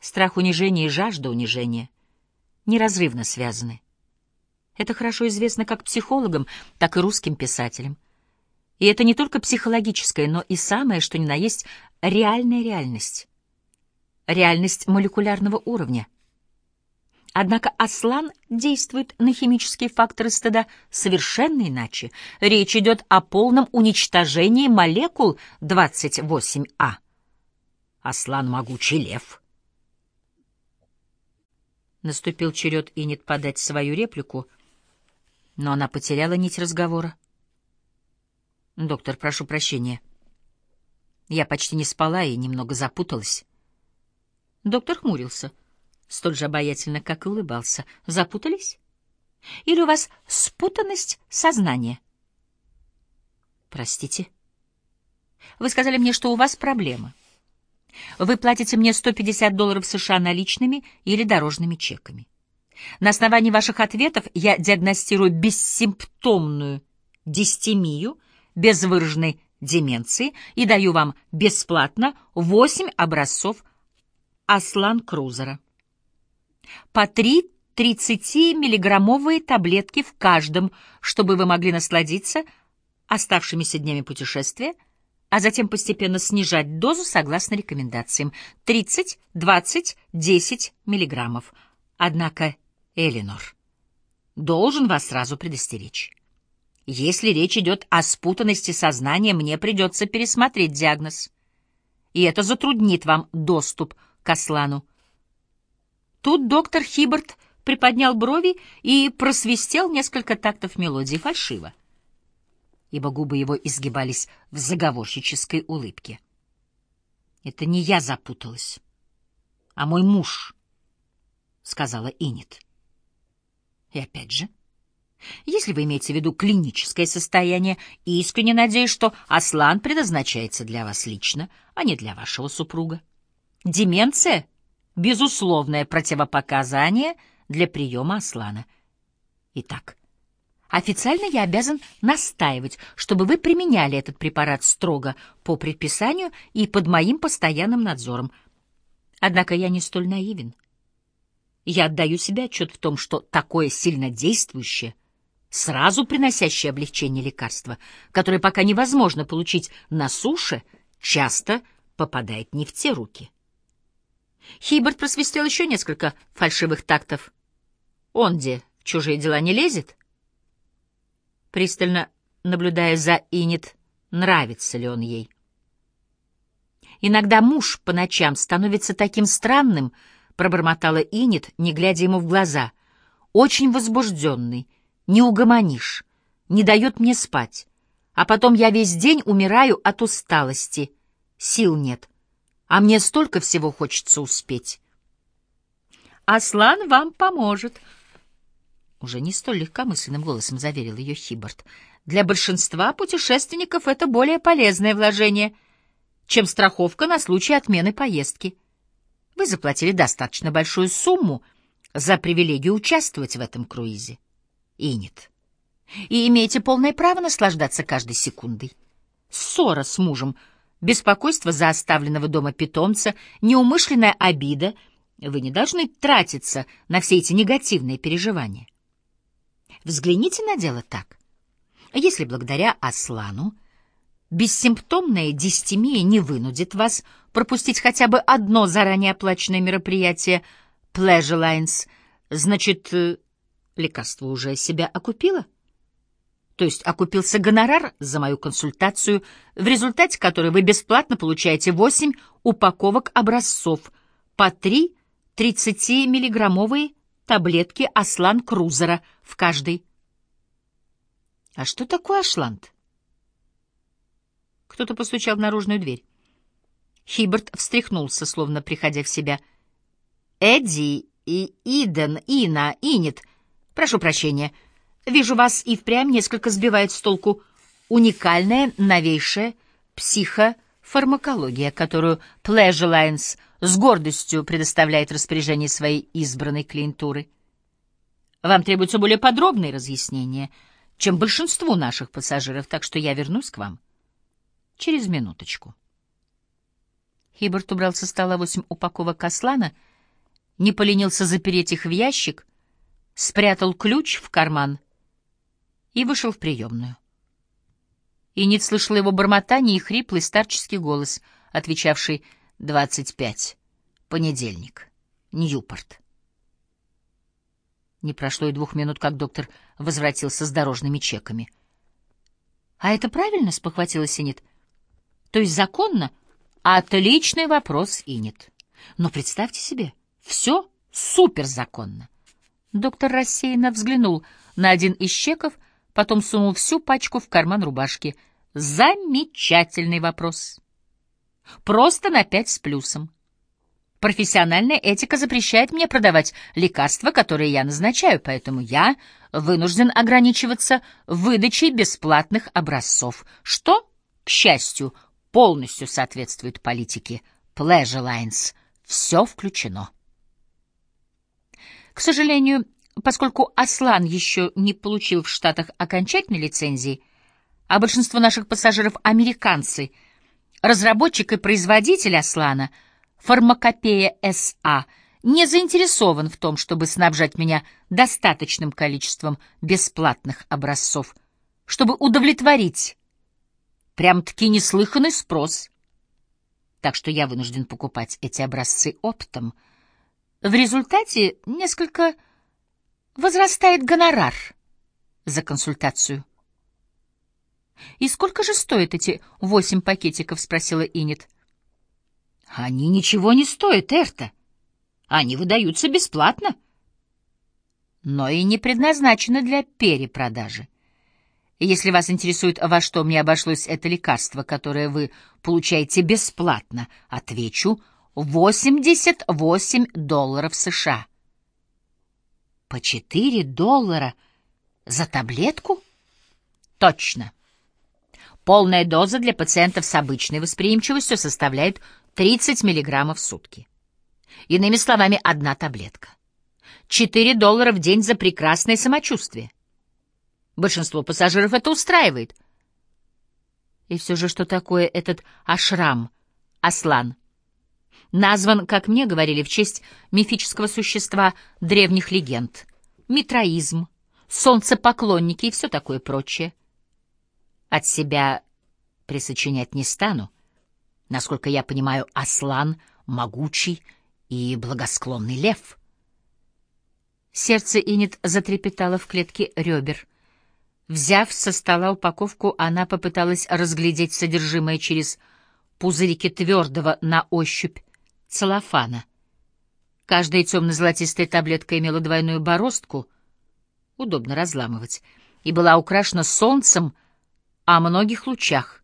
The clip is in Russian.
Страх унижения и жажда унижения неразрывно связаны. Это хорошо известно как психологам, так и русским писателям. И это не только психологическая, но и самое, что ни на есть, реальная реальность. Реальность молекулярного уровня. Однако Аслан действует на химические факторы стыда совершенно иначе. Речь идет о полном уничтожении молекул 28А. Аслан — могучий лев. Наступил черед Инет подать свою реплику, но она потеряла нить разговора. «Доктор, прошу прощения. Я почти не спала и немного запуталась». Доктор хмурился, столь же обаятельно, как и улыбался. «Запутались? Или у вас спутанность сознания?» «Простите. Вы сказали мне, что у вас проблема». Вы платите мне 150 долларов США наличными или дорожными чеками. На основании ваших ответов я диагностирую бессимптомную дистемию без выраженной деменции и даю вам бесплатно 8 образцов Аслан Крузера. По 3 30-миллиграммовые таблетки в каждом, чтобы вы могли насладиться оставшимися днями путешествия – а затем постепенно снижать дозу согласно рекомендациям 30, 20, 10 миллиграммов. Однако, Элинор, должен вас сразу предостеречь. Если речь идет о спутанности сознания, мне придется пересмотреть диагноз. И это затруднит вам доступ к Аслану. Тут доктор Хиберт приподнял брови и просвистел несколько тактов мелодии фальшиво ибо губы его изгибались в заговорщической улыбке. «Это не я запуталась, а мой муж», — сказала Инет. И опять же, если вы имеете в виду клиническое состояние, искренне надеюсь, что Аслан предназначается для вас лично, а не для вашего супруга. Деменция — безусловное противопоказание для приема Аслана. Итак, Официально я обязан настаивать, чтобы вы применяли этот препарат строго по предписанию и под моим постоянным надзором. Однако я не столь наивен. Я отдаю себе отчет в том, что такое сильнодействующее, сразу приносящее облегчение лекарство, которое пока невозможно получить на суше, часто попадает не в те руки. Хиберт просвистел еще несколько фальшивых тактов. Он где, в чужие дела не лезет? Пристально наблюдая за Инет, нравится ли он ей. «Иногда муж по ночам становится таким странным», — пробормотала Инет, не глядя ему в глаза. «Очень возбужденный, не угомонишь, не дает мне спать. А потом я весь день умираю от усталости, сил нет, а мне столько всего хочется успеть». «Аслан вам поможет», уже не столь легкомысленным голосом заверил ее Хибард. Для большинства путешественников это более полезное вложение, чем страховка на случай отмены поездки. Вы заплатили достаточно большую сумму за привилегию участвовать в этом круизе. И нет. И имеете полное право наслаждаться каждой секундой. Ссора с мужем, беспокойство за оставленного дома питомца, неумышленная обида — вы не должны тратиться на все эти негативные переживания. Взгляните на дело так. Если благодаря Аслану бессимптомная дистемия не вынудит вас пропустить хотя бы одно заранее оплаченное мероприятие Pleasure Lines, значит, э, лекарство уже себя окупило? То есть окупился гонорар за мою консультацию, в результате которой вы бесплатно получаете 8 упаковок образцов по 3 30-миллиграммовые таблетки Аслан Крузера в каждой. А что такое Ашланд? Кто-то постучал в наружную дверь. Хиберт встряхнулся, словно приходя в себя. «Эдди и Иден, Ина, Инет, прошу прощения, вижу, вас и впрямь несколько сбивает с толку уникальная, новейшая психофармакология, которую Pleasure Lines — с гордостью предоставляет распоряжение своей избранной клиентуры. Вам требуется более подробные разъяснения, чем большинству наших пассажиров, так что я вернусь к вам через минуточку. Хиберт убрал со стола восемь упаковок Аслана — не поленился запереть их в ящик, спрятал ключ в карман и вышел в приемную. И Нит слышала его бормотание и хриплый старческий голос, отвечавший «двадцать пять, понедельник, Ньюпорт». Не прошло и двух минут, как доктор возвратился с дорожными чеками. — А это правильно? — спохватилась Инет. — То есть законно? — Отличный вопрос, Инет. Но представьте себе, все суперзаконно. Доктор рассеянно взглянул на один из чеков, потом сунул всю пачку в карман рубашки. Замечательный вопрос. Просто на пять с плюсом. Профессиональная этика запрещает мне продавать лекарства, которые я назначаю, поэтому я вынужден ограничиваться выдачей бесплатных образцов, что, к счастью, полностью соответствует политике Pleasure Lines. Все включено. К сожалению, поскольку Аслан еще не получил в Штатах окончательной лицензии, а большинство наших пассажиров — американцы, разработчик и производитель Аслана — Фармакопея С.А. не заинтересован в том, чтобы снабжать меня достаточным количеством бесплатных образцов, чтобы удовлетворить прям-таки неслыханный спрос. Так что я вынужден покупать эти образцы оптом. В результате несколько возрастает гонорар за консультацию. «И сколько же стоят эти восемь пакетиков?» — спросила Инет. — они ничего не стоят, Эрта. Они выдаются бесплатно. Но и не предназначены для перепродажи. Если вас интересует, во что мне обошлось это лекарство, которое вы получаете бесплатно, отвечу — 88 долларов США. По 4 доллара за таблетку? Точно. Полная доза для пациентов с обычной восприимчивостью составляет 30 миллиграммов в сутки. Иными словами, одна таблетка. 4 доллара в день за прекрасное самочувствие. Большинство пассажиров это устраивает. И все же, что такое этот ашрам, Аслан? Назван, как мне говорили, в честь мифического существа древних легенд. Митроизм, солнцепоклонники и все такое прочее. От себя присочинять не стану. Насколько я понимаю, Аслан — могучий и благосклонный лев. Сердце Инет затрепетало в клетке ребер. Взяв со стола упаковку, она попыталась разглядеть содержимое через пузырики твердого на ощупь целлофана. Каждая темно-золотистая таблетка имела двойную бороздку, удобно разламывать, и была украшена солнцем о многих лучах.